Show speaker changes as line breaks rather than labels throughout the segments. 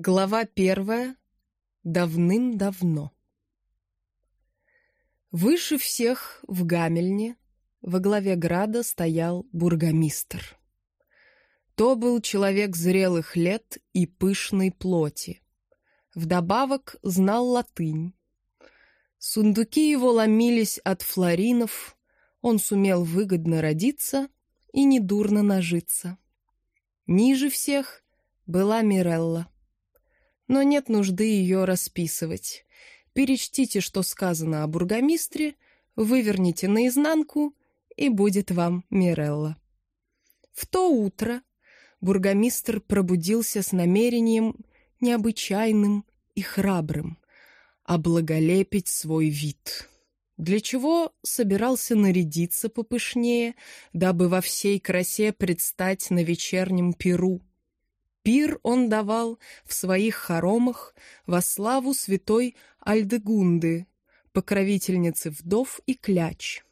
Глава первая. Давным-давно. Выше всех в Гамельне во главе града стоял бургомистр. То был человек зрелых лет и пышной плоти. Вдобавок знал латынь. Сундуки его ломились от флоринов, он сумел выгодно родиться и недурно нажиться. Ниже всех была Мирелла но нет нужды ее расписывать. Перечтите, что сказано о бургомистре, выверните наизнанку, и будет вам Мирелла. В то утро бургомистр пробудился с намерением необычайным и храбрым облаголепить свой вид. Для чего собирался нарядиться попышнее, дабы во всей красе предстать на вечернем перу, Пир он давал в своих хоромах во славу святой Альдегунды, покровительницы вдов и кляч.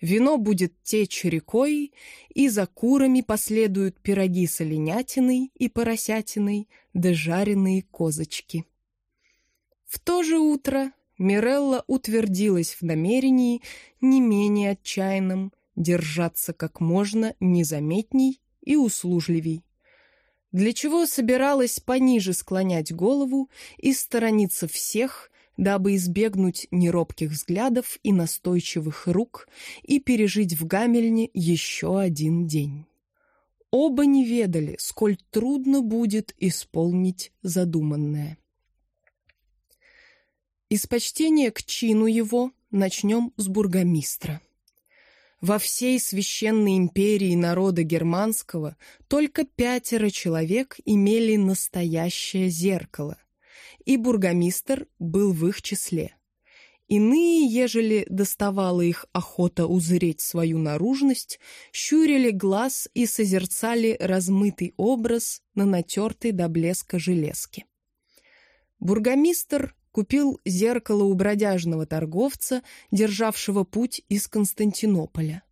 Вино будет течь рекой, и за курами последуют пироги с оленятиной и поросятиной, да жареные козочки. В то же утро Мирелла утвердилась в намерении не менее отчаянным держаться как можно незаметней и услужливей для чего собиралась пониже склонять голову и сторониться всех, дабы избегнуть неробких взглядов и настойчивых рук и пережить в Гамельне еще один день. Оба не ведали, сколь трудно будет исполнить задуманное. Из почтения к чину его начнем с бургомистра. Во всей священной империи народа германского только пятеро человек имели настоящее зеркало, и бургомистр был в их числе. Иные, ежели доставала их охота узреть свою наружность, щурили глаз и созерцали размытый образ на натертой до блеска железке. Бургомистр купил зеркало у бродяжного торговца, державшего путь из Константинополя.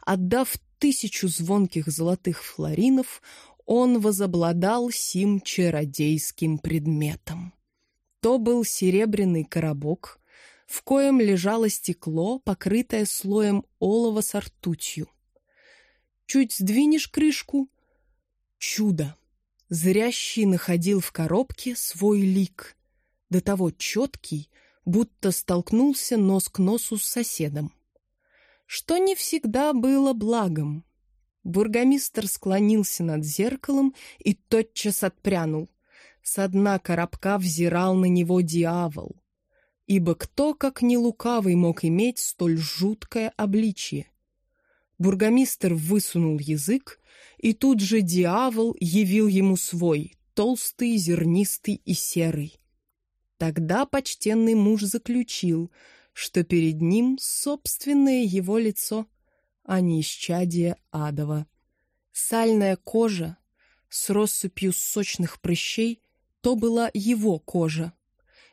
Отдав тысячу звонких золотых флоринов, он возобладал сим чародейским предметом. То был серебряный коробок, в коем лежало стекло, покрытое слоем олова с ртутью. Чуть сдвинешь крышку — чудо! Зрящий находил в коробке свой лик — до того четкий, будто столкнулся нос к носу с соседом. Что не всегда было благом. Бургомистр склонился над зеркалом и тотчас отпрянул. С дна коробка взирал на него дьявол. Ибо кто, как не лукавый, мог иметь столь жуткое обличье? Бургомистр высунул язык, и тут же дьявол явил ему свой, толстый, зернистый и серый. Тогда почтенный муж заключил, что перед ним собственное его лицо, а не исчадие адова. Сальная кожа с россыпью сочных прыщей — то была его кожа.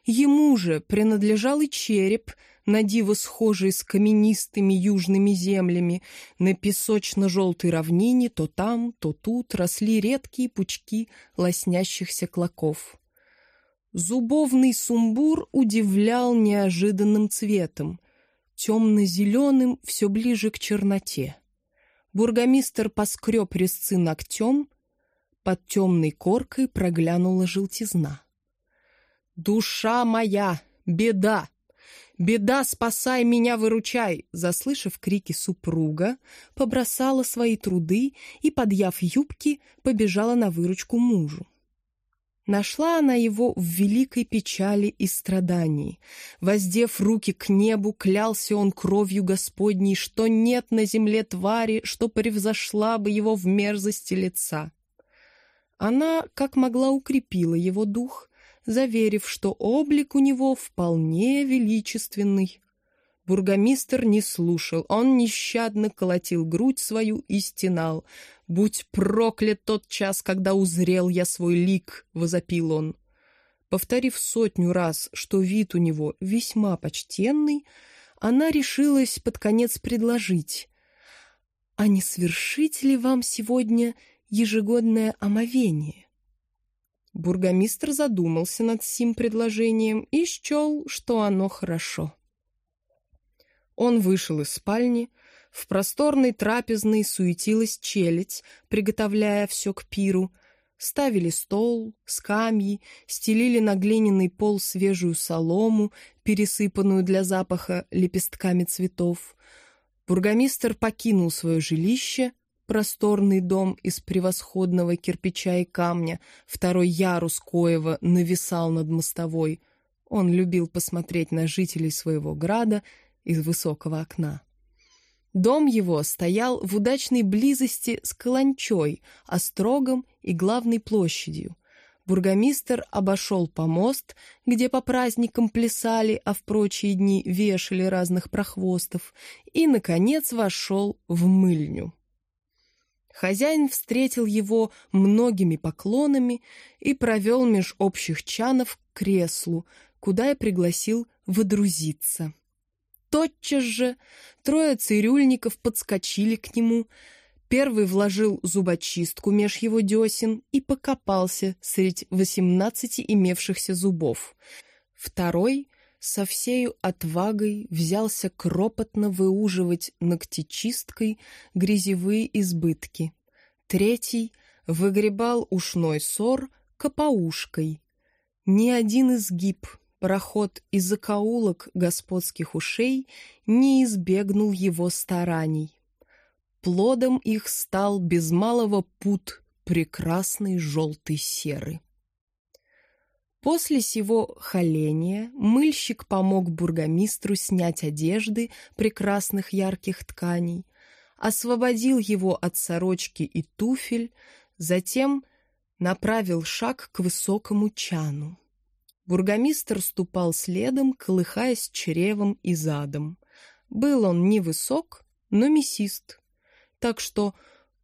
Ему же принадлежал и череп, на диво схожий с каменистыми южными землями, на песочно-желтой равнине то там, то тут росли редкие пучки лоснящихся клоков. Зубовный сумбур удивлял неожиданным цветом, темно-зеленым, все ближе к черноте. Бургомистр поскреб резцы ногтем, под темной коркой проглянула желтизна. «Душа моя! Беда! Беда, спасай меня, выручай!» Заслышав крики супруга, побросала свои труды и, подъяв юбки, побежала на выручку мужу. Нашла она его в великой печали и страдании. Воздев руки к небу, клялся он кровью Господней, что нет на земле твари, что превзошла бы его в мерзости лица. Она, как могла, укрепила его дух, заверив, что облик у него вполне величественный. Бургомистр не слушал, он нещадно колотил грудь свою и стенал — «Будь проклят тот час, когда узрел я свой лик!» — возопил он. Повторив сотню раз, что вид у него весьма почтенный, она решилась под конец предложить. «А не свершить ли вам сегодня ежегодное омовение?» Бургомистр задумался над сим предложением и счел, что оно хорошо. Он вышел из спальни, в просторной трапезной суетилась челядь, приготовляя все к пиру. Ставили стол, скамьи, стелили на глиняный пол свежую солому, пересыпанную для запаха лепестками цветов. Бургомистр покинул свое жилище, просторный дом из превосходного кирпича и камня, второй ярус коева нависал над мостовой. Он любил посмотреть на жителей своего града из высокого окна. Дом его стоял в удачной близости с Каланчой, острогом и главной площадью. Бургомистр обошел помост, где по праздникам плясали, а в прочие дни вешали разных прохвостов, и, наконец, вошел в мыльню. Хозяин встретил его многими поклонами и провел меж общих чанов к креслу, куда и пригласил водрузиться. Тотчас же трое цирюльников подскочили к нему. Первый вложил зубочистку меж его десен и покопался средь восемнадцати имевшихся зубов. Второй со всею отвагой взялся кропотно выуживать ногтечисткой грязевые избытки. Третий выгребал ушной сор копаушкой. Ни один изгиб проход из закоулок господских ушей не избегнул его стараний. Плодом их стал без малого пут прекрасной желтой серы. После сего холения мыльщик помог бургомистру снять одежды прекрасных ярких тканей, освободил его от сорочки и туфель, затем направил шаг к высокому чану. Бургомистр ступал следом, колыхаясь чревом и задом. Был он невысок, но мясист, так что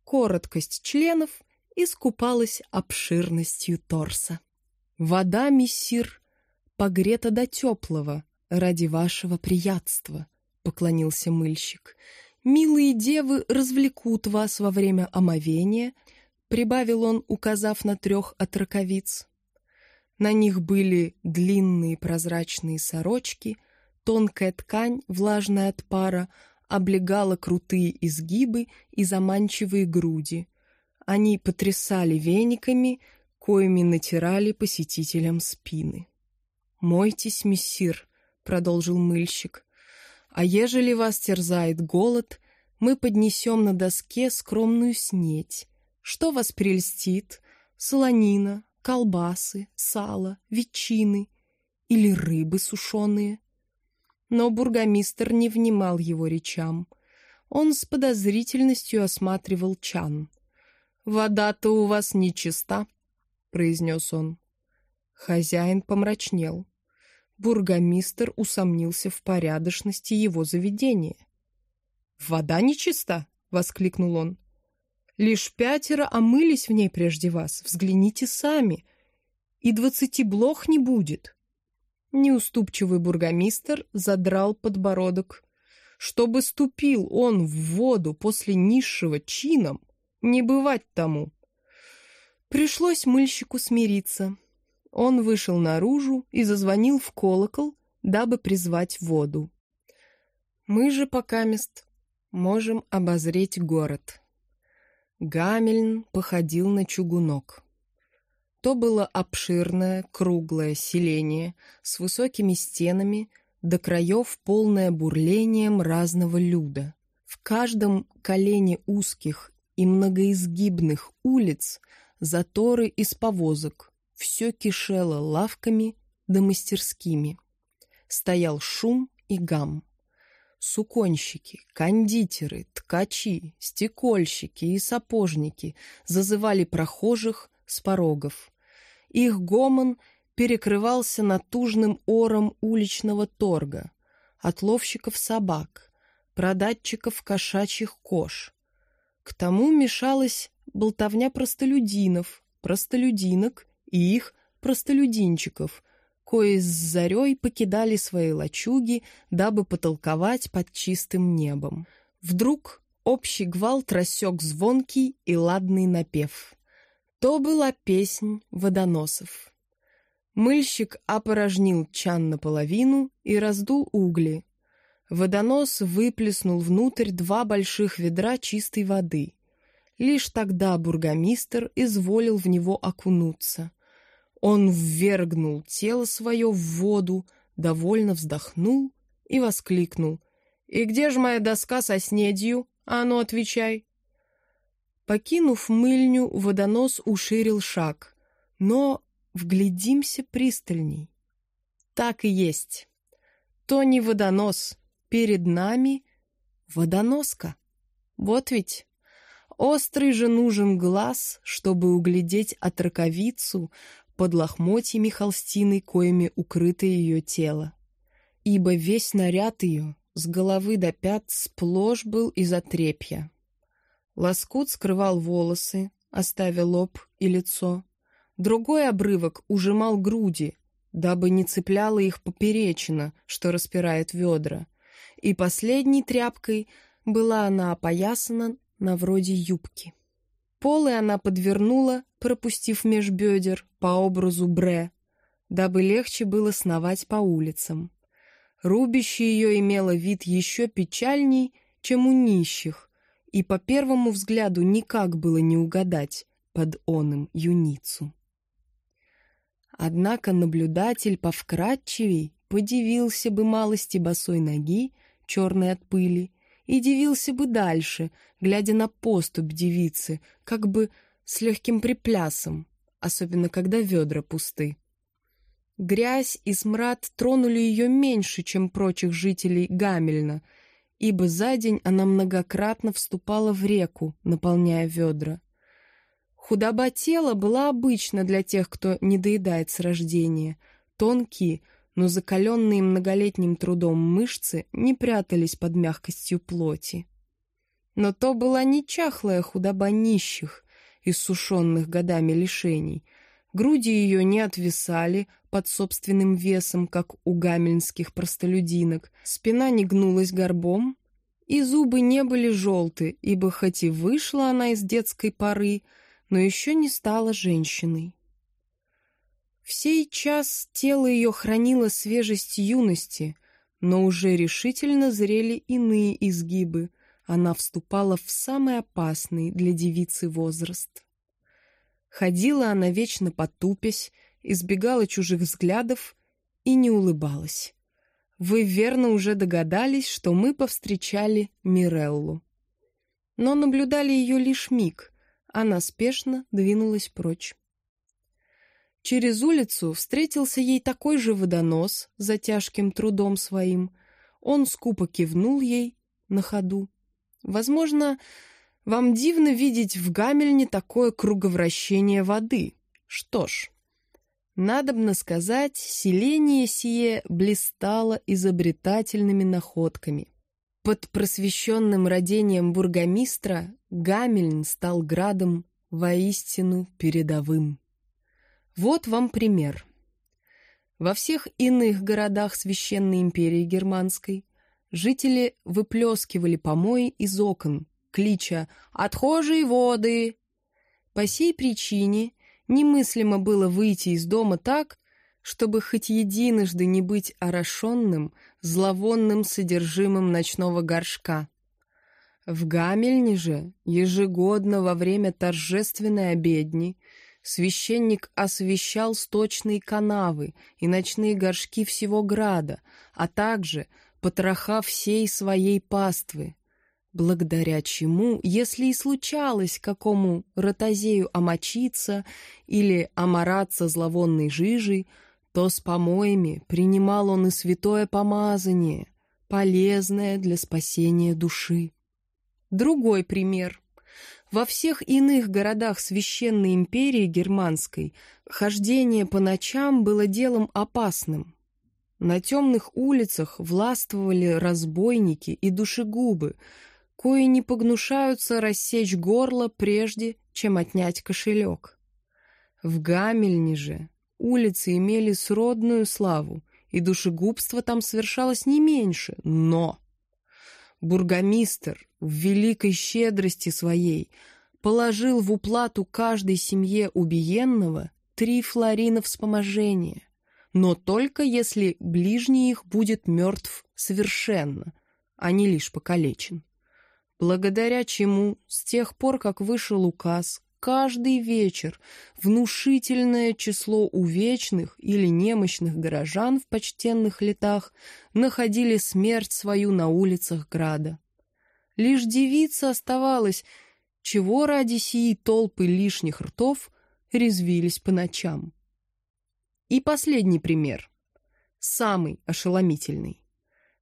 короткость членов искупалась обширностью торса. «Вода, мессир, погрета до теплого ради вашего приятства», — поклонился мыльщик. «Милые девы развлекут вас во время омовения», — прибавил он, указав на трех отроковиц. На них были длинные прозрачные сорочки, тонкая ткань, влажная от пара, облегала крутые изгибы и заманчивые груди. Они потрясали вениками, коими натирали посетителям спины. «Мойтесь, мессир», — продолжил мыльщик, «а ежели вас терзает голод, мы поднесем на доске скромную снеть. Что вас прельстит? Солонина, колбасы, сало, ветчины или рыбы сушеные. Но бургомистр не внимал его речам. Он с подозрительностью осматривал чан. «Вода-то у вас нечиста», — произнес он. Хозяин помрачнел. Бургомистр усомнился в порядочности его заведения. «Вода нечиста?» — воскликнул он. Лишь пятеро омылись в ней прежде вас. Взгляните сами. И двадцати блох не будет. Неуступчивый бургомистр задрал подбородок. Чтобы ступил он в воду после низшего чином, не бывать тому. Пришлось мыльщику смириться. Он вышел наружу и зазвонил в колокол, дабы призвать воду. Мы же пока мест можем обозреть город. Гамельн походил на чугунок. То было обширное, круглое селение с высокими стенами, до краев полное бурлением разного люда. В каждом колене узких и многоизгибных улиц заторы из повозок, все кишело лавками да мастерскими. Стоял шум и гам суконщики, кондитеры, ткачи, стекольщики и сапожники зазывали прохожих с порогов. Их гомон перекрывался натужным ором уличного торга, отловщиков собак, продатчиков кошачьих кож. К тому мешалась болтовня простолюдинов, простолюдинок и их простолюдинчиков, кои с зарей покидали свои лачуги, дабы потолковать под чистым небом. Вдруг общий гвалт рассек звонкий и ладный напев. То была песнь водоносов. Мыльщик опорожнил чан наполовину и раздул угли. Водонос выплеснул внутрь два больших ведра чистой воды. Лишь тогда бургомистр изволил в него окунуться. Он ввергнул тело свое в воду, довольно вздохнул и воскликнул. «И где же моя доска со снедью? А ну, отвечай!» Покинув мыльню, водонос уширил шаг, но Вглядимся пристальней. Так и есть. То не водонос. Перед нами водоноска. Вот ведь. Острый же нужен глаз, чтобы углядеть отраковицу под лохмотьями холстины, коими укрыто ее тело. Ибо весь наряд ее с головы до пят сплошь был из отрепья. Лоскут скрывал волосы, оставя лоб и лицо. Другой обрывок ужимал груди, дабы не цепляла их поперечина, что распирает ведра. И последней тряпкой была она опоясана на вроде юбки. Полы она подвернула, пропустив меж бедер по образу бре, дабы легче было сновать по улицам. Рубище ее имело вид еще печальней, чем у нищих, и по первому взгляду никак было не угадать под оным юницу. Однако наблюдатель повкратчивей подивился бы малости босой ноги, черной от пыли, и дивился бы дальше, глядя на поступь девицы, как бы с легким приплясом, особенно когда ведра пусты. Грязь и смрад тронули ее меньше, чем прочих жителей Гамельна, ибо за день она многократно вступала в реку, наполняя ведра. Худоба тела была обычна для тех, кто не доедает с рождения. Тонкие, но закаленные многолетним трудом мышцы не прятались под мягкостью плоти. Но то была не чахлая худоба нищих, иссушенных годами лишений. Груди ее не отвисали под собственным весом, как у гамельнских простолюдинок, спина не гнулась горбом, и зубы не были желты, ибо хоть и вышла она из детской поры, но еще не стала женщиной. В сей час тело ее хранило свежесть юности, но уже решительно зрели иные изгибы. Она вступала в самый опасный для девицы возраст. Ходила она вечно потупясь, избегала чужих взглядов и не улыбалась. Вы верно уже догадались, что мы повстречали Миреллу. Но наблюдали ее лишь миг, она спешно двинулась прочь. Через улицу встретился ей такой же водонос за тяжким трудом своим. Он скупо кивнул ей на ходу. Возможно, вам дивно видеть в Гамельне такое круговращение воды. Что ж, надобно сказать, селение сие блистало изобретательными находками. Под просвещенным родением бургомистра Гамельн стал градом воистину передовым. Вот вам пример. Во всех иных городах Священной империи Германской жители выплескивали помои из окон, клича «Отхожие воды!». По сей причине немыслимо было выйти из дома так, чтобы хоть единожды не быть орошенным, зловонным содержимым ночного горшка. В Гамельне же ежегодно во время торжественной обедни священник освещал сточные канавы и ночные горшки всего града, а также потроха всей своей паствы, благодаря чему, если и случалось какому ротозею омочиться или омораться зловонной жижей, то с помоями принимал он и святое помазание, полезное для спасения души. Другой пример. Во всех иных городах Священной империи Германской хождение по ночам было делом опасным. На темных улицах властвовали разбойники и душегубы, кои не погнушаются рассечь горло прежде, чем отнять кошелек. В Гамельне же улицы имели сродную славу, и душегубство там совершалось не меньше, но... Бургомистр в великой щедрости своей положил в уплату каждой семье убиенного три флорина вспоможения, но только если ближний их будет мертв совершенно, а не лишь покалечен. Благодаря чему с тех пор, как вышел указ, каждый вечер внушительное число увечных или немощных горожан в почтенных летах находили смерть свою на улицах града. Лишь девица оставалась, чего ради сии толпы лишних ртов резвились по ночам. И последний пример, самый ошеломительный.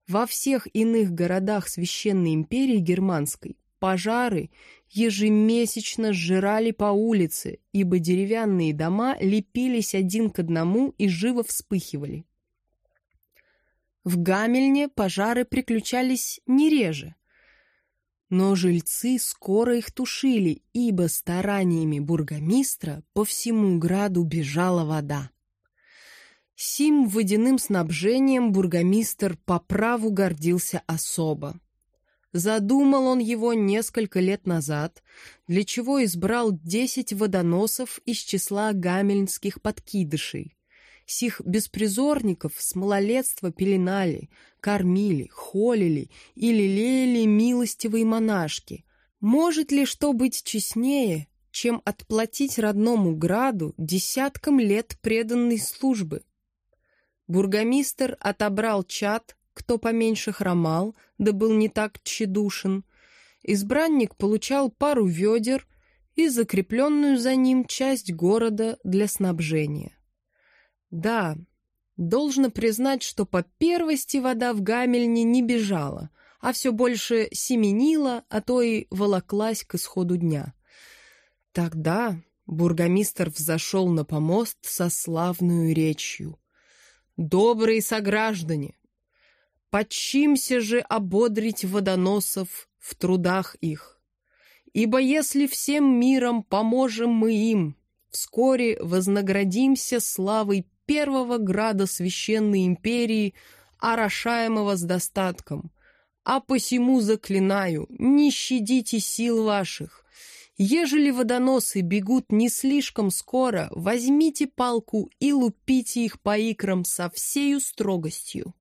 Во всех иных городах Священной империи Германской пожары ежемесячно сжирали по улице, ибо деревянные дома лепились один к одному и живо вспыхивали. В Гамельне пожары приключались не реже, но жильцы скоро их тушили, ибо стараниями бургомистра по всему граду бежала вода. Сим водяным снабжением бургомистр по праву гордился особо. Задумал он его несколько лет назад, для чего избрал десять водоносов из числа гамельнских подкидышей. Сих беспризорников с малолетства пеленали, кормили, холили и лелеяли милостивые монашки. Может ли что быть честнее, чем отплатить родному граду десяткам лет преданной службы? Бургомистр отобрал чат, кто поменьше хромал, да был не так тщедушен. Избранник получал пару ведер и закрепленную за ним часть города для снабжения. Да, должно признать, что по первости вода в Гамельне не бежала, а все больше семенила, а то и волоклась к исходу дня. Тогда бургомистр взошел на помост со славную речью. «Добрые сограждане! Подчимся же ободрить водоносов в трудах их. Ибо если всем миром поможем мы им, вскоре вознаградимся славой первого града священной империи, орошаемого с достатком. А посему заклинаю, не щадите сил ваших. Ежели водоносы бегут не слишком скоро, возьмите палку и лупите их по икрам со всею строгостью.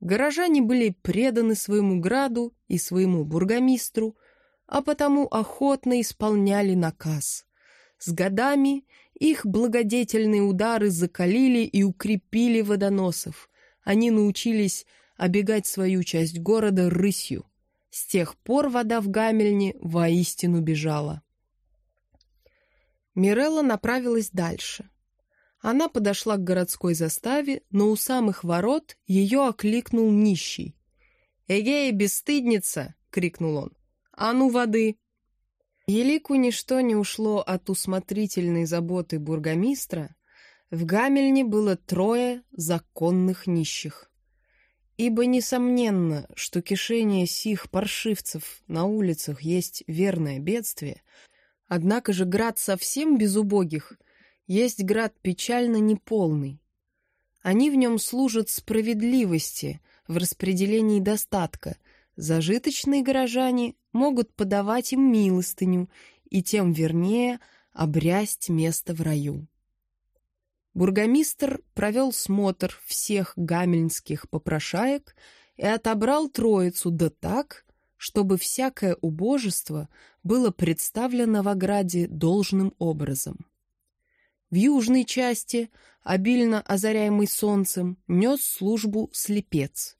Горожане были преданы своему граду и своему бургомистру, а потому охотно исполняли наказ. С годами их благодетельные удары закалили и укрепили водоносов. Они научились обегать свою часть города рысью. С тех пор вода в Гамельне воистину бежала. Мирелла направилась дальше. Она подошла к городской заставе, но у самых ворот ее окликнул нищий. «Эгей, бесстыдница!» — крикнул он. «А ну, воды!» Елику ничто не ушло от усмотрительной заботы бургомистра, в Гамельне было трое законных нищих. Ибо несомненно, что кишение сих паршивцев на улицах есть верное бедствие, однако же град совсем без убогих есть град печально неполный. Они в нем служат справедливости в распределении достатка — Зажиточные горожане могут подавать им милостыню и тем вернее обрясть место в раю. Бургомистр провел смотр всех гамельнских попрошаек и отобрал троицу да так, чтобы всякое убожество было представлено в ограде должным образом. В южной части, обильно озаряемый солнцем, нес службу слепец.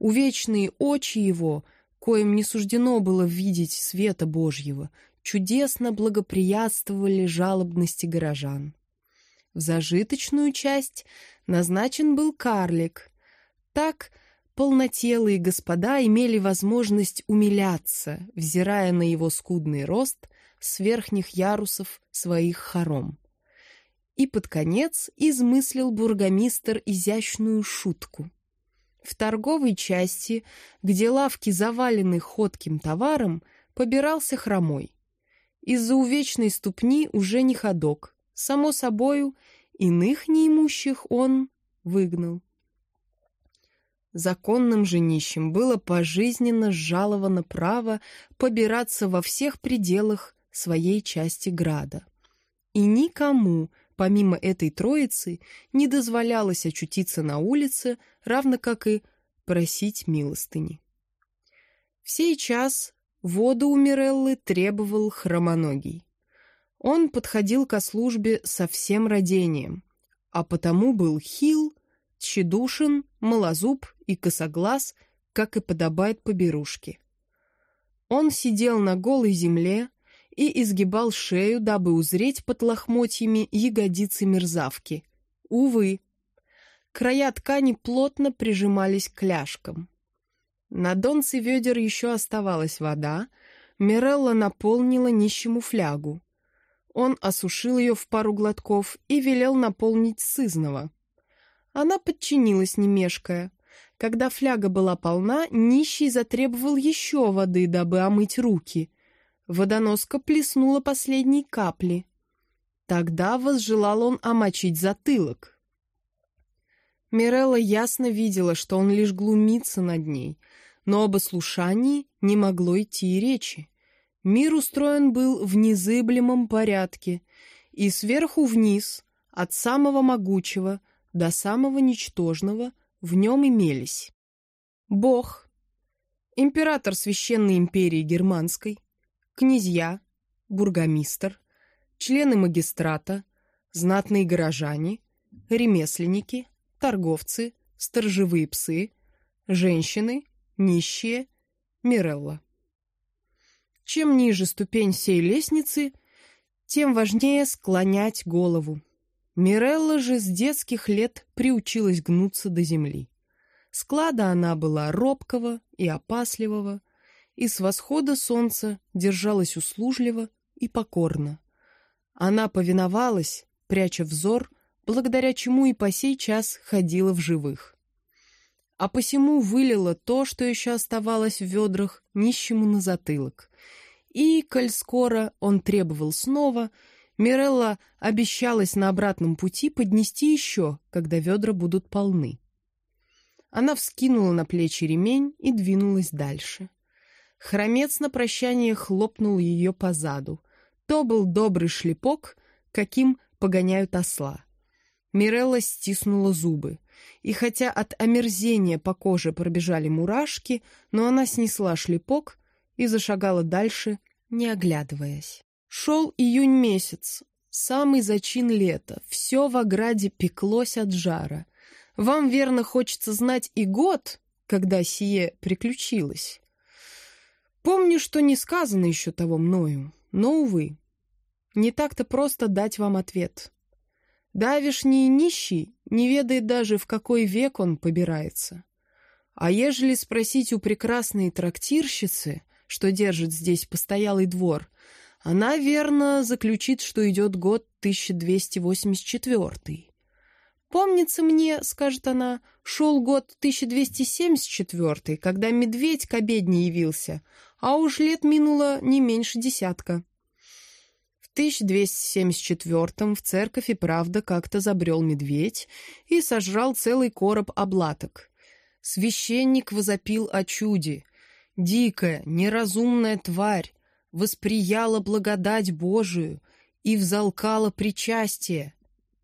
Увечные очи его, коим не суждено было видеть света Божьего, чудесно благоприятствовали жалобности горожан. В зажиточную часть назначен был карлик. Так полнотелые господа имели возможность умиляться, взирая на его скудный рост с верхних ярусов своих хором. И под конец измыслил бургомистр изящную шутку. В торговой части, где лавки завалены ходким товаром, побирался хромой. Из-за увечной ступни уже не ходок. Само собою, иных неимущих он выгнал. Законным же нищим было пожизненно жаловано право побираться во всех пределах своей части града. И никому, помимо этой троицы, не дозволялось очутиться на улице, равно как и просить милостыни. В сей час воду у Миреллы требовал хромоногий. Он подходил ко службе со всем родением, а потому был хил, тщедушен, малозуб и косоглаз, как и подобает поберушке. Он сидел на голой земле и изгибал шею, дабы узреть под лохмотьями ягодицы мерзавки. Увы, края ткани плотно прижимались к ляжкам. На донце ведер еще оставалась вода, Мирелла наполнила нищему флягу. Он осушил ее в пару глотков и велел наполнить сызного. Она подчинилась, не мешкая. Когда фляга была полна, нищий затребовал еще воды, дабы омыть руки. Водоноска плеснула последней капли. Тогда возжелал он омочить затылок. Мирелла ясно видела, что он лишь глумится над ней, но об ослушании не могло идти и речи. Мир устроен был в незыблемом порядке, и сверху вниз, от самого могучего до самого ничтожного, в нем имелись Бог, император Священной империи Германской, князья, бургомистр, члены магистрата, знатные горожане, ремесленники, торговцы, сторожевые псы, женщины, нищие, Мирелла. Чем ниже ступень сей лестницы, тем важнее склонять голову. Мирелла же с детских лет приучилась гнуться до земли. Склада она была робкого и опасливого, и с восхода солнца держалась услужливо и покорно. Она повиновалась, пряча взор, благодаря чему и по сей час ходила в живых. А посему вылила то, что еще оставалось в ведрах, нищему на затылок. И, коль скоро он требовал снова, Мирелла обещалась на обратном пути поднести еще, когда ведра будут полны. Она вскинула на плечи ремень и двинулась дальше. Хромец на прощание хлопнул ее по заду. То был добрый шлепок, каким погоняют осла. Мирелла стиснула зубы. И хотя от омерзения по коже пробежали мурашки, но она снесла шлепок и зашагала дальше, не оглядываясь. Шел июнь месяц, самый зачин лета, все в ограде пеклось от жара. Вам, верно, хочется знать и год, когда сие приключилось. Помню, что не сказано еще того мною, но, увы, не так-то просто дать вам ответ. Давишний нищий не ведает даже, в какой век он побирается. А ежели спросить у прекрасной трактирщицы, что держит здесь постоялый двор, она, верно, заключит, что идет год 1284. «Помнится мне, — скажет она, — шел год 1274, когда медведь к обедне явился, а уж лет минуло не меньше десятка». В 1274 в церковь и правда как-то забрел медведь и сожрал целый короб облаток. Священник возопил о чуде. Дикая, неразумная тварь восприяла благодать Божию и взалкала причастие,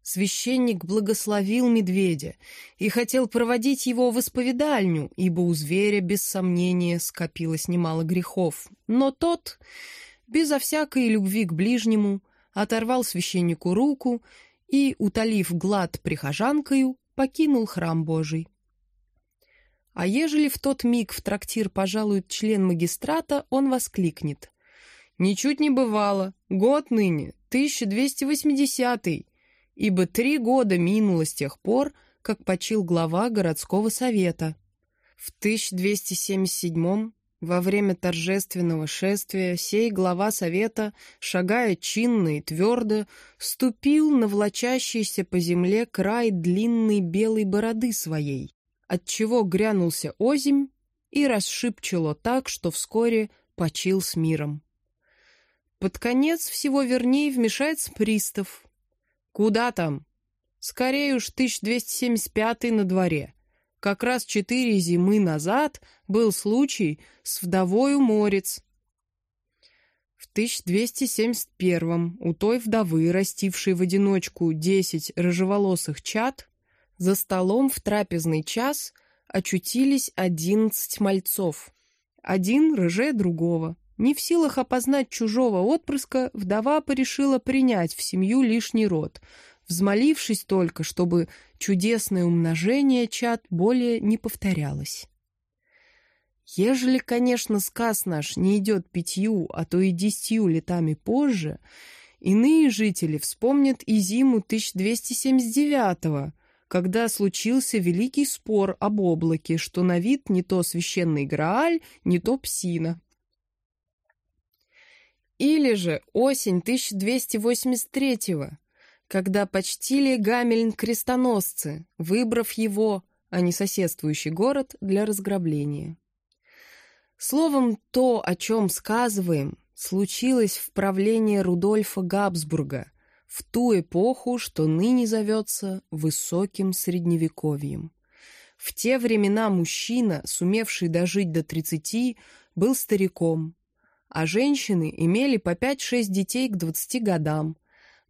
Священник благословил медведя и хотел проводить его в исповедальню, ибо у зверя, без сомнения, скопилось немало грехов. Но тот, безо всякой любви к ближнему, оторвал священнику руку и, утолив глад прихожанкою, покинул храм Божий. А ежели в тот миг в трактир пожалует член магистрата, он воскликнет. «Ничуть не бывало. Год ныне, 1280-й ибо три года минуло с тех пор, как почил глава городского совета. В 1277 во время торжественного шествия сей глава совета, шагая чинно и твердо, ступил на влачащийся по земле край длинной белой бороды своей, отчего грянулся озимь и расшибчило так, что вскоре почил с миром. Под конец всего вернее вмешается пристав, «Куда там?» «Скорее уж 1275 на дворе. Как раз четыре зимы назад был случай с вдовою Морец. В 1271 у той вдовы, растившей в одиночку десять рыжеволосых чад, за столом в трапезный час очутились одиннадцать мальцов. Один рыже другого. Не в силах опознать чужого отпрыска, вдова порешила принять в семью лишний род — взмолившись только, чтобы чудесное умножение чад более не повторялось. Ежели, конечно, сказ наш не идет пятью, а то и десятью летами позже, иные жители вспомнят и зиму 1279-го, когда случился великий спор об облаке, что на вид не то священный Грааль, не то псина. Или же осень 1283-го, когда почтили Гамельн крестоносцы, выбрав его, а не соседствующий город, для разграбления. Словом, то, о чем сказываем, случилось в правлении Рудольфа Габсбурга в ту эпоху, что ныне зовется Высоким Средневековьем. В те времена мужчина, сумевший дожить до тридцати, был стариком, а женщины имели по пять-шесть детей к двадцати годам,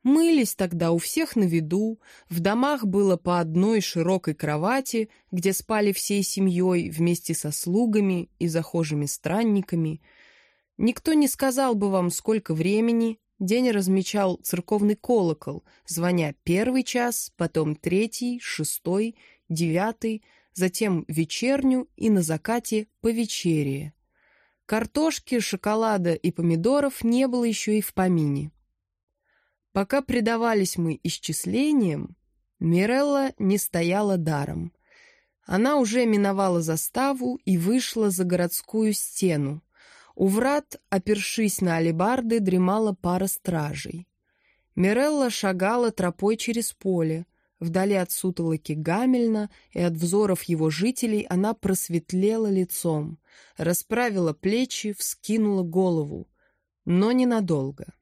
Мылись тогда у всех на виду, в домах было по одной широкой кровати, где спали всей семьей вместе со слугами и захожими странниками. Никто не сказал бы вам, сколько времени. День размечал церковный колокол, звоня первый час, потом третий, шестой, девятый, затем вечерню и на закате по вечерие. Картошки, шоколада и помидоров не было еще и в помине. Пока предавались мы исчислениям, Мирелла не стояла даром. Она уже миновала заставу и вышла за городскую стену. У врат, опершись на алебарды, дремала пара стражей. Мирелла шагала тропой через поле. Вдали от сутолоки Гамельна и от взоров его жителей она просветлела лицом, расправила плечи, вскинула голову, но ненадолго.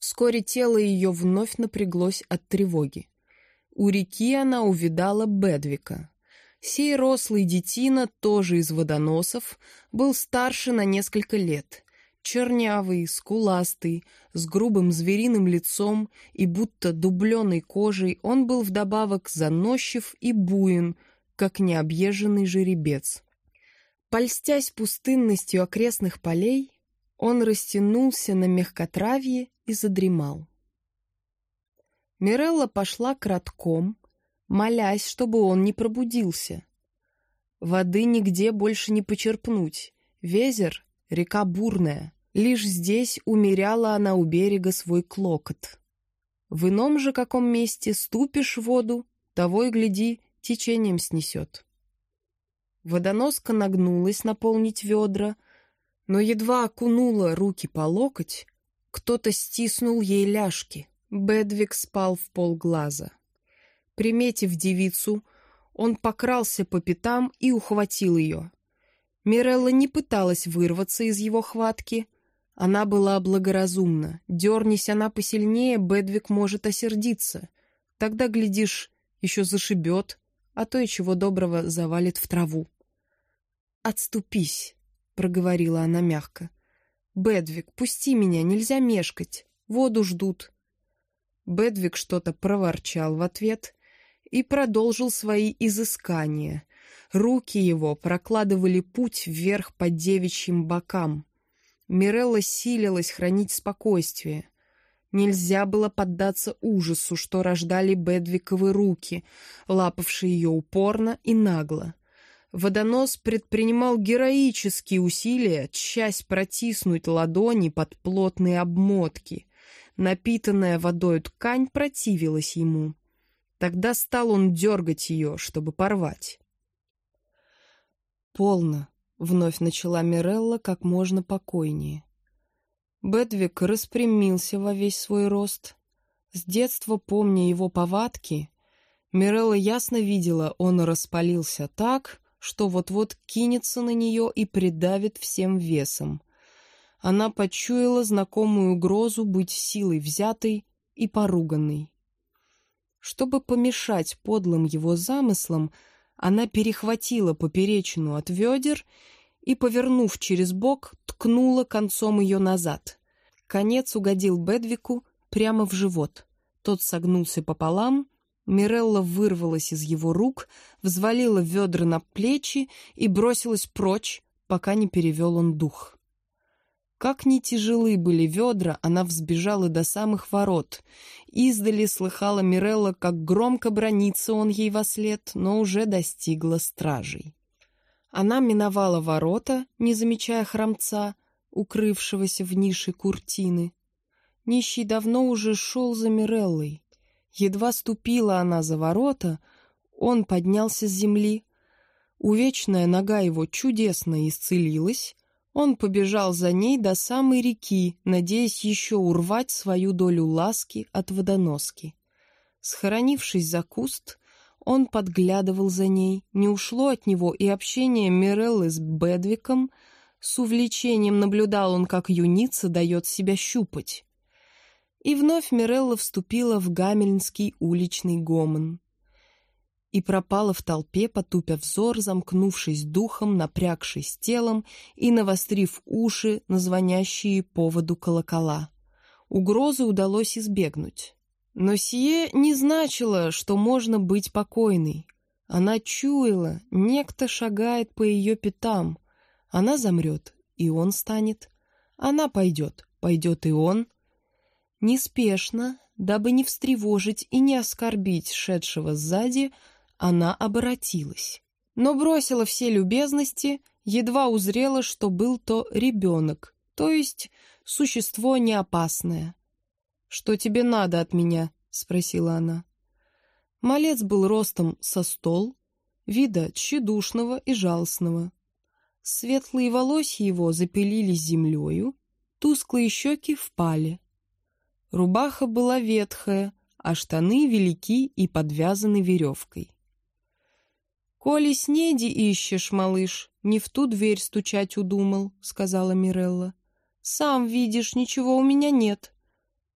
Вскоре тело ее вновь напряглось от тревоги. У реки она увидала Бедвика. Сей рослый детина, тоже из водоносов, был старше на несколько лет. Чернявый, скуластый, с грубым звериным лицом и будто дубленой кожей, он был вдобавок заносчив и буин, как необъезженный жеребец. Польстясь пустынностью окрестных полей, он растянулся на мягкотравье и задремал. Мирелла пошла кратком, молясь, чтобы он не пробудился. Воды нигде больше не почерпнуть. Везер — река бурная. Лишь здесь умеряла она у берега свой клокот. В ином же каком месте ступишь в воду, того и гляди, течением снесет. Водоноска нагнулась наполнить ведра, но едва окунула руки по локоть, кто-то стиснул ей ляжки. Бедвик спал в полглаза. Приметив девицу, он покрался по пятам и ухватил ее. Мирелла не пыталась вырваться из его хватки. Она была благоразумна. Дернись она посильнее, Бедвик может осердиться. Тогда, глядишь, еще зашибет, а то и чего доброго завалит в траву. «Отступись», проговорила она мягко. «Бедвик, пусти меня, нельзя мешкать. Воду ждут». Бедвик что-то проворчал в ответ и продолжил свои изыскания. Руки его прокладывали путь вверх по девичьим бокам. Мирелла силилась хранить спокойствие. Нельзя было поддаться ужасу, что рождали Бедвиковы руки, лапавшие ее упорно и нагло. Водонос предпринимал героические усилия, часть протиснуть ладони под плотные обмотки. Напитанная водой ткань противилась ему. Тогда стал он дергать ее, чтобы порвать. «Полно», — вновь начала Мирелла как можно покойнее. Бедвик распрямился во весь свой рост. С детства, помня его повадки, Мирелла ясно видела, он распалился так, что вот-вот кинется на нее и придавит всем весом. Она почуяла знакомую угрозу быть силой взятой и поруганной. Чтобы помешать подлым его замыслам, Она перехватила поперечину от ведер и, повернув через бок, ткнула концом ее назад. Конец угодил Бедвику прямо в живот. Тот согнулся пополам, Мирелла вырвалась из его рук, взвалила ведра на плечи и бросилась прочь, пока не перевел он дух. Как ни тяжелы были ведра, она взбежала до самых ворот. Издали слыхала Мирелла, как громко бронится он ей во след, но уже достигла стражей. Она миновала ворота, не замечая храмца, укрывшегося в нише куртины. Нищий давно уже шел за Миреллой. Едва ступила она за ворота, он поднялся с земли. Увечная нога его чудесно исцелилась, он побежал за ней до самой реки, надеясь еще урвать свою долю ласки от водоноски. Схоронившись за куст, он подглядывал за ней, не ушло от него и общение Миреллы с Бедвиком, с увлечением наблюдал он, как юница дает себя щупать. И вновь Мирелла вступила в гамельнский уличный гомон и пропала в толпе, потупя взор, замкнувшись духом, напрягшись телом и навострив уши на звонящие поводу колокола. Угрозы удалось избегнуть. Но сие не значило, что можно быть покойной. Она чуяла, некто шагает по ее пятам. Она замрет, и он станет. Она пойдет, пойдет и он. Неспешно, дабы не встревожить и не оскорбить шедшего сзади, она оборотилась. Но бросила все любезности, едва узрела, что был то ребенок, то есть существо неопасное. «Что тебе надо от меня?» — спросила она. Малец был ростом со стол, вида тщедушного и жалостного. Светлые волосы его запилились землею, тусклые щеки впали. Рубаха была ветхая, а штаны велики и подвязаны веревкой. «Коли снеди ищешь, малыш, не в ту дверь стучать удумал», — сказала Мирелла. «Сам видишь, ничего у меня нет.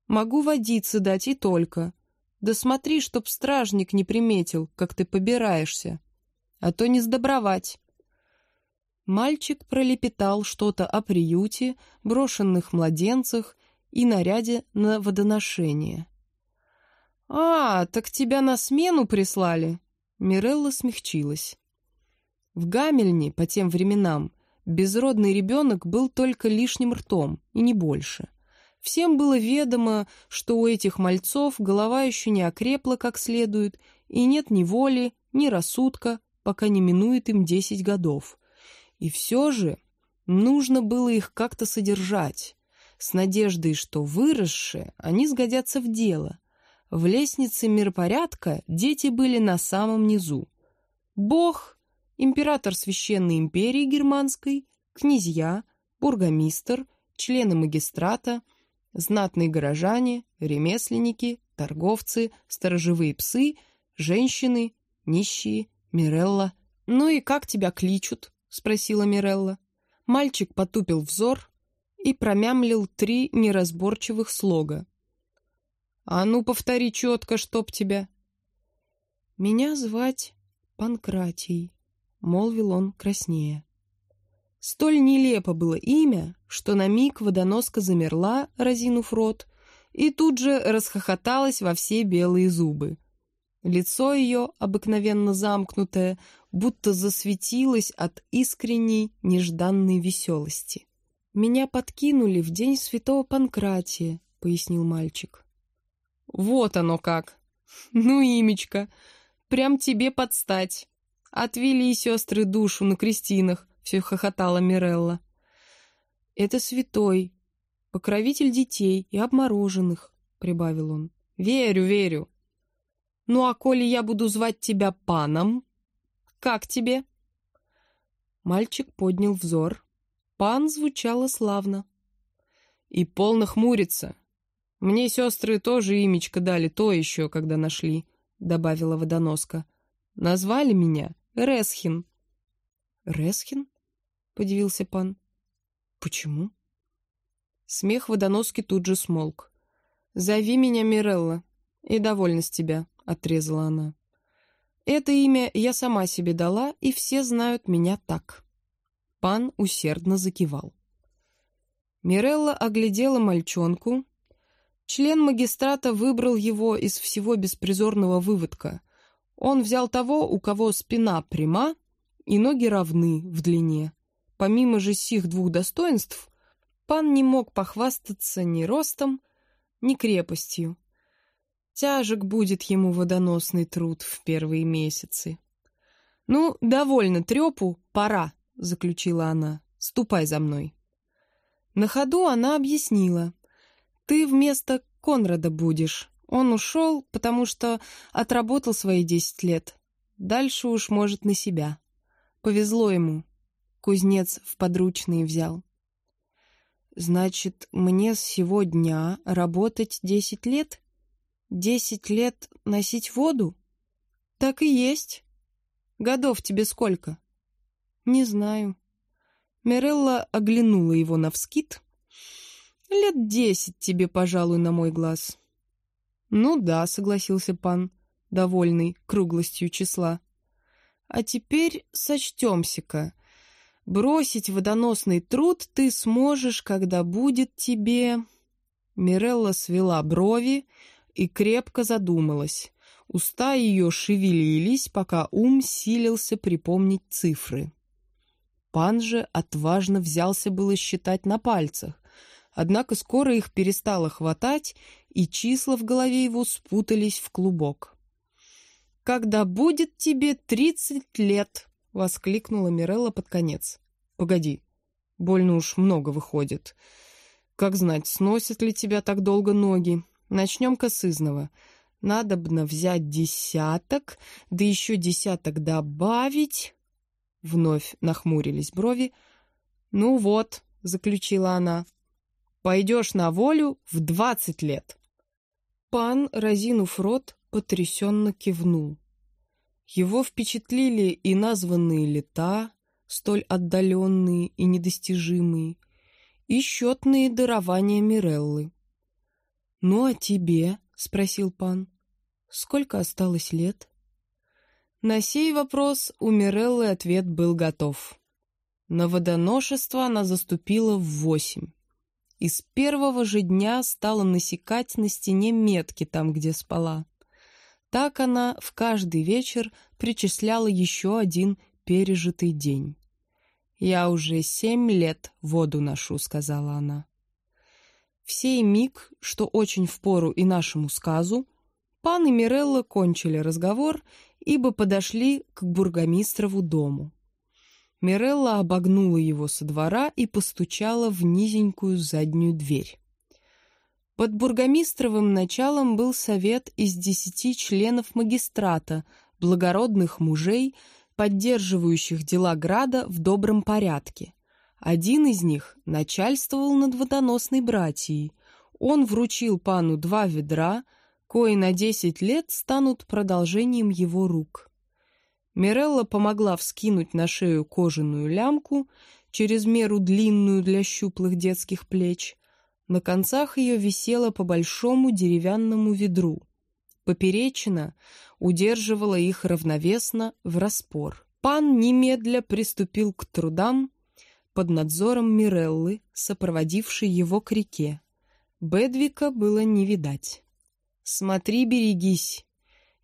Могу водицы дать и только. Да смотри, чтоб стражник не приметил, как ты побираешься, а то не сдобровать». Мальчик пролепетал что-то о приюте, брошенных младенцах и наряде на водоношение. «А, так тебя на смену прислали?» Мирелла смягчилась. В Гамельне, по тем временам, безродный ребенок был только лишним ртом, и не больше. Всем было ведомо, что у этих мальцов голова еще не окрепла как следует, и нет ни воли, ни рассудка, пока не минует им десять годов. И все же нужно было их как-то содержать, с надеждой, что выросшие они сгодятся в дело — в лестнице миропорядка дети были на самом низу. Бог, император Священной империи Германской, князья, бургомистр, члены магистрата, знатные горожане, ремесленники, торговцы, сторожевые псы, женщины, нищие, Мирелла. «Ну и как тебя кличут?» — спросила Мирелла. Мальчик потупил взор и промямлил три неразборчивых слога. «А ну, повтори четко, чтоб тебя!» «Меня звать Панкратий», — молвил он краснее. Столь нелепо было имя, что на миг водоноска замерла, разинув рот, и тут же расхохоталась во все белые зубы. Лицо ее, обыкновенно замкнутое, будто засветилось от искренней, нежданной веселости. «Меня подкинули в день святого Панкратия», — пояснил мальчик. Вот оно как. Ну, имечка, прям тебе подстать. Отвели сестры душу на крестинах, все хохотала Мирелла. Это святой, покровитель детей и обмороженных, прибавил он. Верю, верю. Ну, а коли я буду звать тебя паном, как тебе? Мальчик поднял взор. Пан звучало славно. И полно хмурится, «Мне сестры тоже имечко дали, то еще, когда нашли», — добавила водоноска. «Назвали меня Ресхин». «Ресхин?» — подивился пан. «Почему?» Смех водоноски тут же смолк. «Зови меня Мирелла, и довольна с тебя», — отрезала она. Это имя я сама себе дала, и все знают меня так. Пан усердно закивал. Мирелла оглядела мальчонку. Член магистрата выбрал его из всего беспризорного выводка. Он взял того, у кого спина пряма и ноги равны в длине. Помимо же сих двух достоинств, пан не мог похвастаться ни ростом, ни крепостью. Тяжек будет ему водоносный труд в первые месяцы. «Ну, довольно трепу, пора», — заключила она. «Ступай за мной». На ходу она объяснила. «Ты вместо Конрада будешь. Он ушел, потому что отработал свои десять лет. Дальше уж, может, на себя. Повезло ему. Кузнец в подручные взял». «Значит, мне с сего дня работать десять лет?» Десять лет носить воду? Так и есть. Годов тебе сколько? Не знаю. Мирелла оглянула его навскид. Лет десять тебе, пожалуй, на мой глаз. Ну да, согласился пан, довольный круглостью числа. А теперь сочтемся-ка. Бросить водоносный труд ты сможешь, когда будет тебе... Мирелла свела брови, и крепко задумалась. Уста ее шевелились, пока ум силился припомнить цифры. Пан же отважно взялся было считать на пальцах, однако скоро их перестало хватать, и числа в голове его спутались в клубок. «Когда будет тебе тридцать лет!» — воскликнула Мирелла под конец. «Погоди, больно уж много выходит. Как знать, сносят ли тебя так долго ноги? Начнем-ка с изного. Надобно взять десяток, да еще десяток добавить. Вновь нахмурились брови. «Ну вот», — заключила она, — «пойдешь на волю в двадцать лет». Пан, разинув рот, потрясенно кивнул. Его впечатлили и названные лета, столь отдаленные и недостижимые, и счетные дарования Миреллы. «Ну, а тебе?» — спросил пан. «Сколько осталось лет?» На сей вопрос у Миреллы ответ был готов. На водоношество она заступила в восемь. И с первого же дня стала насекать на стене метки там, где спала. Так она в каждый вечер причисляла еще один пережитый день. «Я уже семь лет воду ношу», — сказала она. В сей миг, что очень впору и нашему сказу, пан и Мирелла кончили разговор, ибо подошли к бургомистрову дому. Мирелла обогнула его со двора и постучала в низенькую заднюю дверь. Под бургомистровым началом был совет из десяти членов магистрата, благородных мужей, поддерживающих дела града в добром порядке. Один из них начальствовал над водоносной братьей. Он вручил пану два ведра, кои на десять лет станут продолжением его рук. Мирелла помогла вскинуть на шею кожаную лямку, через меру длинную для щуплых детских плеч. На концах ее висело по большому деревянному ведру. Поперечина удерживала их равновесно в распор. Пан немедля приступил к трудам, под надзором Миреллы, сопроводившей его к реке. Бедвика было не видать. «Смотри, берегись!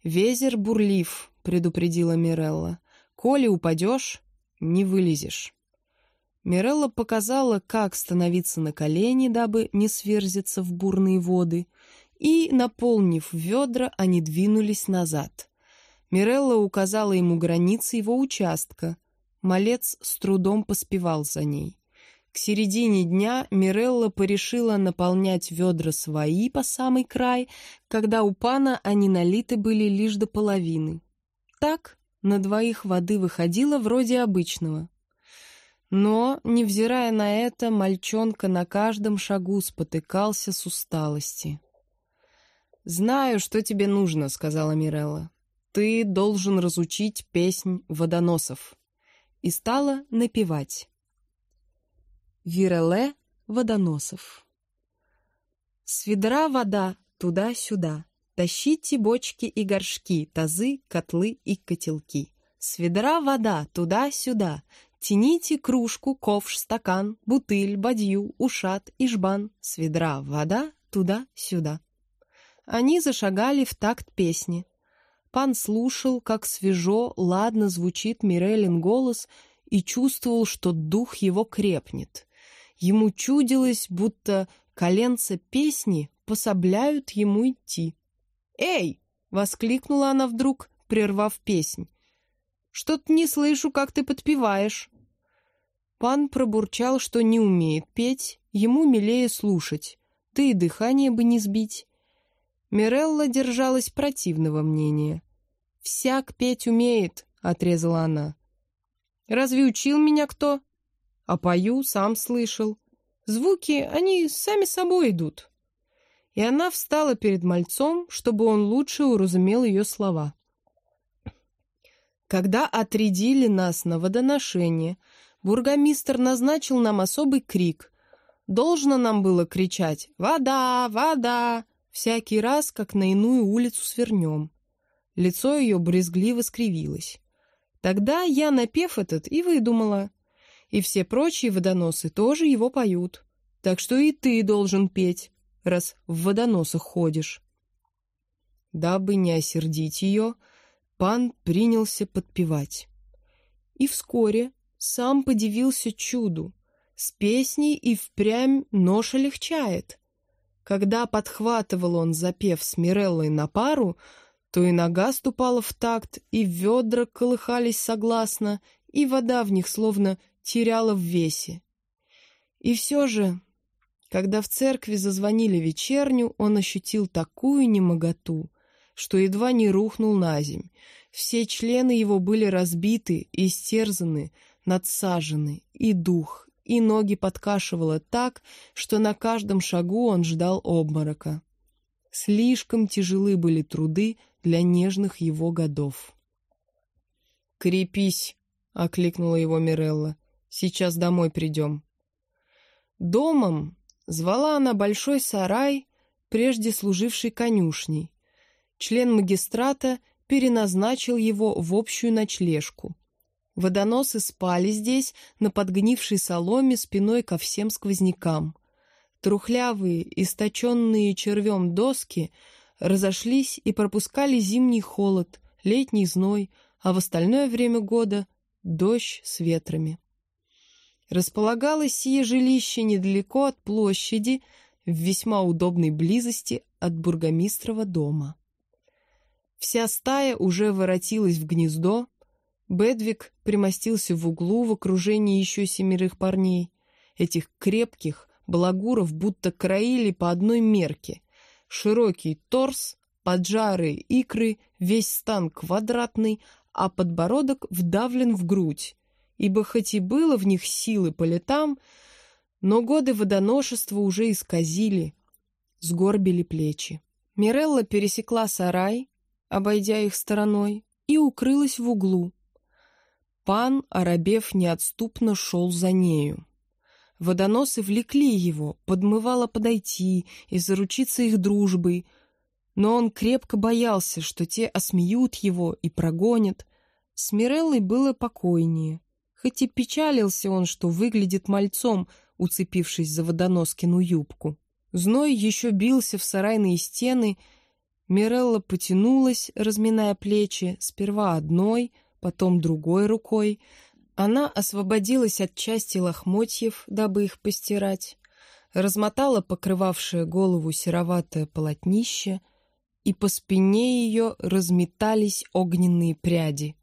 Везер бурлив», — предупредила Мирелла. «Коли упадешь, не вылезешь». Мирелла показала, как становиться на колени, дабы не сверзиться в бурные воды, и, наполнив ведра, они двинулись назад. Мирелла указала ему границы его участка, Малец с трудом поспевал за ней. К середине дня Мирелла порешила наполнять ведра свои по самый край, когда у пана они налиты были лишь до половины. Так на двоих воды выходило вроде обычного. Но, невзирая на это, мальчонка на каждом шагу спотыкался с усталости. «Знаю, что тебе нужно», — сказала Мирелла. «Ты должен разучить песнь водоносов» и стала напевать. Виреле водоносов. С ведра вода туда-сюда, Тащите бочки и горшки, тазы, котлы и котелки. С ведра вода туда-сюда. Тяните кружку, ковш, стакан, бутыль, бадью, ушат и жбан. С ведра вода туда-сюда. Они зашагали в такт песни. Пан слушал, как свежо, ладно звучит Мирелин голос и чувствовал, что дух его крепнет. Ему чудилось, будто коленца песни пособляют ему идти. «Эй!» — воскликнула она вдруг, прервав песнь. «Что-то не слышу, как ты подпеваешь». Пан пробурчал, что не умеет петь, ему милее слушать, да и дыхание бы не сбить. Мирелла держалась противного мнения. «Всяк петь умеет», — отрезала она. «Разве учил меня кто?» «А пою, сам слышал. Звуки, они сами собой идут» и она встала перед мальцом, чтобы он лучше уразумел ее слова. Когда отрядили нас на водоношение, бургомистр назначил нам особый крик. Должно нам было кричать «Вода! Вода!» всякий раз, как на иную улицу свернем. Лицо ее брезгливо скривилось. Тогда я, напев этот, и выдумала. И все прочие водоносы тоже его поют. Так что и ты должен петь раз в водоносах ходишь. Дабы не осердить ее, пан принялся подпевать. И вскоре сам подивился чуду. С песней и впрямь ноша легчает. Когда подхватывал он запев с Миреллой на пару, то и нога ступала в такт, и ведра колыхались согласно, и вода в них словно теряла в весе. И все же когда в церкви зазвонили вечерню, он ощутил такую немоготу, что едва не рухнул на земь. Все члены его были разбиты, истерзаны, надсажены, и дух, и ноги подкашивало так, что на каждом шагу он ждал обморока. Слишком тяжелы были труды для нежных его годов. «Крепись!» — окликнула его Мирелла. «Сейчас домой придем». Домом Звала она большой сарай, прежде служивший конюшней. Член магистрата переназначил его в общую ночлежку. Водоносы спали здесь, на подгнившей соломе, спиной ко всем сквознякам. Трухлявые, источенные червем доски разошлись и пропускали зимний холод, летний зной, а в остальное время года — дождь с ветрами. Располагалось сие жилище недалеко от площади, в весьма удобной близости от бургомистрова дома. Вся стая уже воротилась в гнездо, Бедвик примостился в углу в окружении еще семерых парней. Этих крепких балагуров будто краили по одной мерке. Широкий торс, поджарые икры, весь стан квадратный, а подбородок вдавлен в грудь, ибо хоть и было в них силы по летам, но годы водоношества уже исказили, сгорбили плечи. Мирелла пересекла сарай, обойдя их стороной, и укрылась в углу. Пан, оробев, неотступно шел за нею. Водоносы влекли его, подмывало подойти и заручиться их дружбой, но он крепко боялся, что те осмеют его и прогонят. С Миреллой было покойнее. Хоть и печалился он, что выглядит мальцом, уцепившись за водоноскину юбку. Зной еще бился в сарайные стены. Мирелла потянулась, разминая плечи, сперва одной, потом другой рукой. Она освободилась от части лохмотьев, дабы их постирать, размотала покрывавшее голову сероватое полотнище, и по спине ее разметались огненные пряди.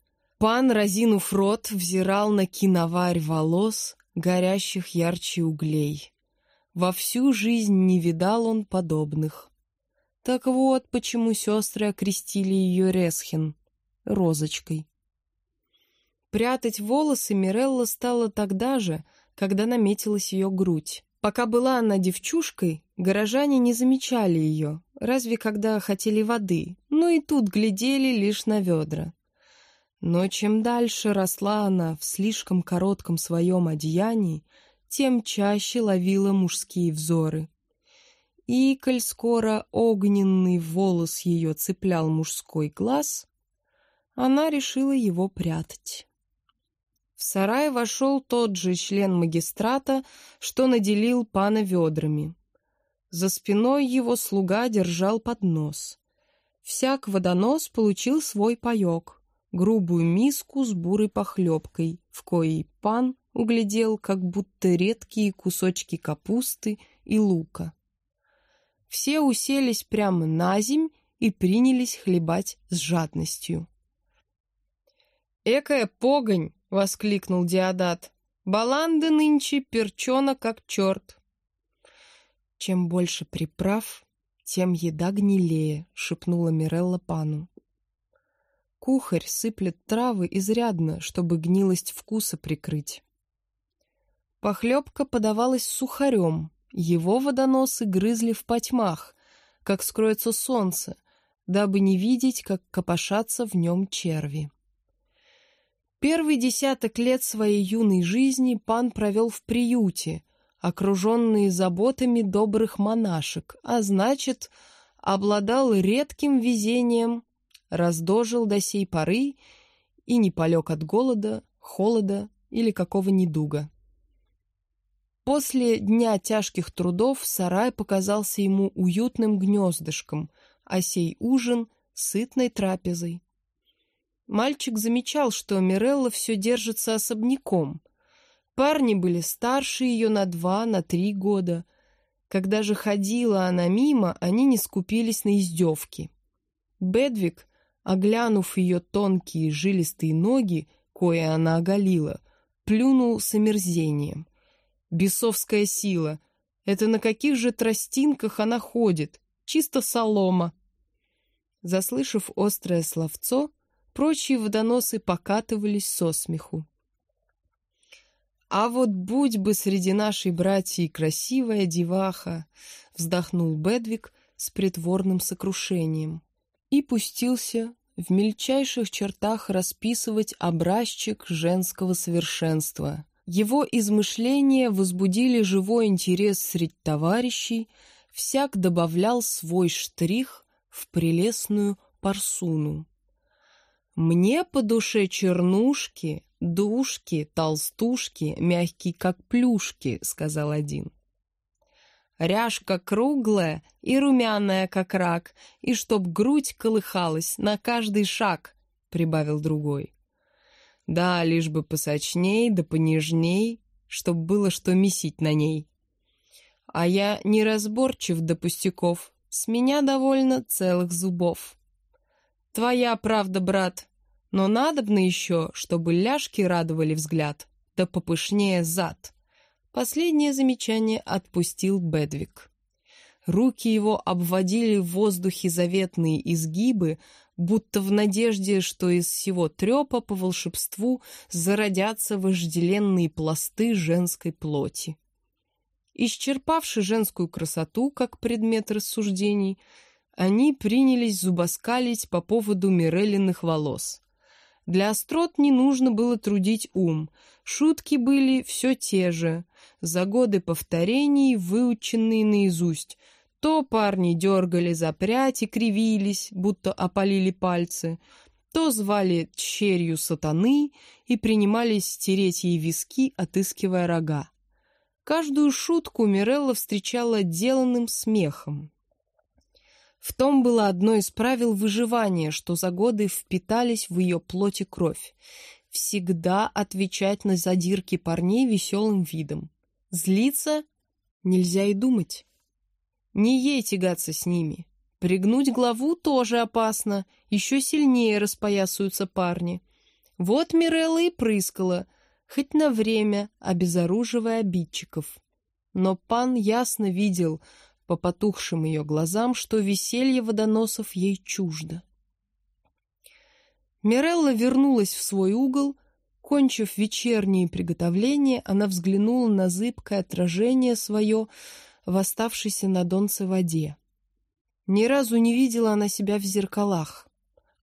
Пан, разинув рот, взирал на киноварь волос, горящих ярче углей. Во всю жизнь не видал он подобных. Так вот, почему сестры окрестили ее Ресхин, розочкой. Прятать волосы Мирелла стала тогда же, когда наметилась ее грудь. Пока была она девчушкой, горожане не замечали ее, разве когда хотели воды, но и тут глядели лишь на ведра. Но чем дальше росла она в слишком коротком своем одеянии, тем чаще ловила мужские взоры. и, коль скоро огненный волос ее цеплял мужской глаз, она решила его прятать. В сарай вошел тот же член магистрата, что наделил пана ведрами. За спиной его слуга держал поднос. Всяк водонос получил свой паек, грубую миску с бурой похлебкой, в коей пан углядел как будто редкие кусочки капусты и лука. Все уселись прямо на земь и принялись хлебать с жадностью. «Экая погонь!» — воскликнул Диадат. «Баланды нынче перчена как черт!» «Чем больше приправ, тем еда гнилее», — шепнула Мирелла пану. Кухарь сыплет травы изрядно, чтобы гнилость вкуса прикрыть. Похлебка подавалась сухарем, его водоносы грызли в потьмах, как скроется солнце, дабы не видеть, как копошатся в нем черви. Первый десяток лет своей юной жизни пан провел в приюте, окруженный заботами добрых монашек, а значит, обладал редким везением, раздожил до сей поры и не полег от голода, холода или какого недуга. После дня тяжких трудов сарай показался ему уютным гнездышком, а сей ужин — сытной трапезой. Мальчик замечал, что Мирелла все держится особняком. Парни были старше ее на два, на три года. Когда же ходила она мимо, они не скупились на издевки. Бедвик, оглянув ее тонкие жилистые ноги, кое она оголила, плюнул с омерзением. Бесовская сила. Это на каких же тростинках она ходит? Чисто солома. Заслышав острое словцо, Прочие водоносы покатывались со смеху. «А вот будь бы среди нашей братьей красивая деваха!» — вздохнул Бедвик с притворным сокрушением и пустился в мельчайших чертах расписывать образчик женского совершенства. Его измышления возбудили живой интерес среди товарищей, всяк добавлял свой штрих в прелестную парсуну. Мне по душе чернушки, душки, толстушки, мягкие как плюшки, сказал один. Ряжка круглая и румяная, как рак, и чтоб грудь колыхалась на каждый шаг, прибавил другой. Да, лишь бы посочней да понежней, чтоб было что месить на ней. А я неразборчив до пустяков, с меня довольно целых зубов. Твоя правда, брат, но надобно еще, чтобы ляжки радовали взгляд, да попышнее зад. Последнее замечание отпустил Бедвик. Руки его обводили в воздухе заветные изгибы, будто в надежде, что из всего трепа по волшебству зародятся вожделенные пласты женской плоти. Исчерпавши женскую красоту как предмет рассуждений, они принялись зубоскалить по поводу Мирелиных волос. Для острот не нужно было трудить ум, шутки были все те же, за годы повторений, выученные наизусть. То парни дергали за прядь и кривились, будто опалили пальцы, то звали черью сатаны и принимались стереть ей виски, отыскивая рога. Каждую шутку Мирелла встречала деланным смехом. В том было одно из правил выживания, что за годы впитались в ее плоть и кровь. Всегда отвечать на задирки парней веселым видом. Злиться нельзя и думать. Не ей тягаться с ними. Пригнуть главу тоже опасно, еще сильнее распоясаются парни. Вот Мирелла и прыскала, хоть на время, обезоруживая обидчиков. Но пан ясно видел — по потухшим ее глазам, что веселье водоносов ей чуждо. Мирелла вернулась в свой угол. Кончив вечерние приготовления, она взглянула на зыбкое отражение свое в оставшейся на донце воде. Ни разу не видела она себя в зеркалах,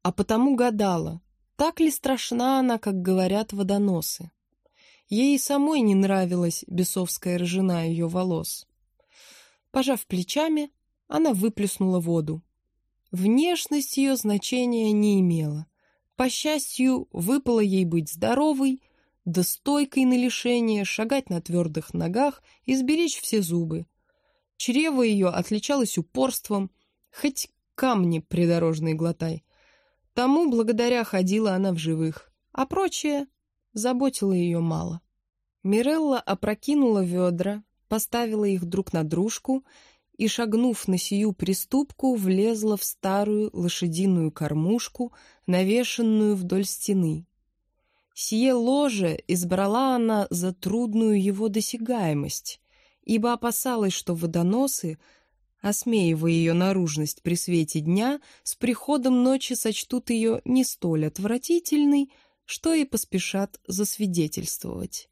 а потому гадала, так ли страшна она, как говорят водоносы. Ей самой не нравилась бесовская рыжина ее волос. Пожав плечами, она выплеснула воду. Внешность ее значения не имела. По счастью, выпало ей быть здоровой, да стойкой на лишение, шагать на твердых ногах и сберечь все зубы. Чрево ее отличалось упорством, хоть камни придорожные глотай. Тому благодаря ходила она в живых, а прочее заботило ее мало. Мирелла опрокинула ведра, поставила их друг на дружку и, шагнув на сию приступку, влезла в старую лошадиную кормушку, навешенную вдоль стены. Сие ложе избрала она за трудную его досягаемость, ибо опасалась, что водоносы, осмеивая ее наружность при свете дня, с приходом ночи сочтут ее не столь отвратительной, что и поспешат засвидетельствовать.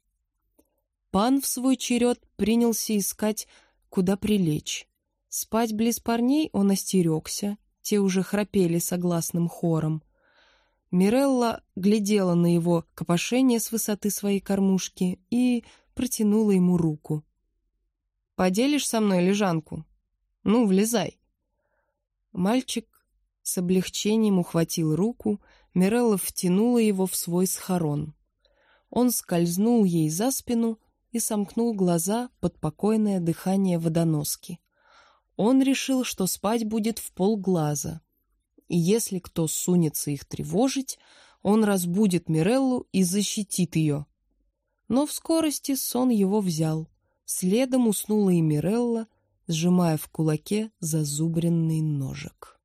Пан в свой черед принялся искать, куда прилечь. Спать близ парней он остерегся, те уже храпели согласным хором. Мирелла глядела на его копошение с высоты своей кормушки и протянула ему руку. «Поделишь со мной лежанку? Ну, влезай!» Мальчик с облегчением ухватил руку, Мирелла втянула его в свой схорон. Он скользнул ей за спину и сомкнул глаза под покойное дыхание водоноски. Он решил, что спать будет в полглаза. И если кто сунется их тревожить, он разбудит Миреллу и защитит ее. Но в скорости сон его взял. Следом уснула и Мирелла, сжимая в кулаке зазубренный ножик.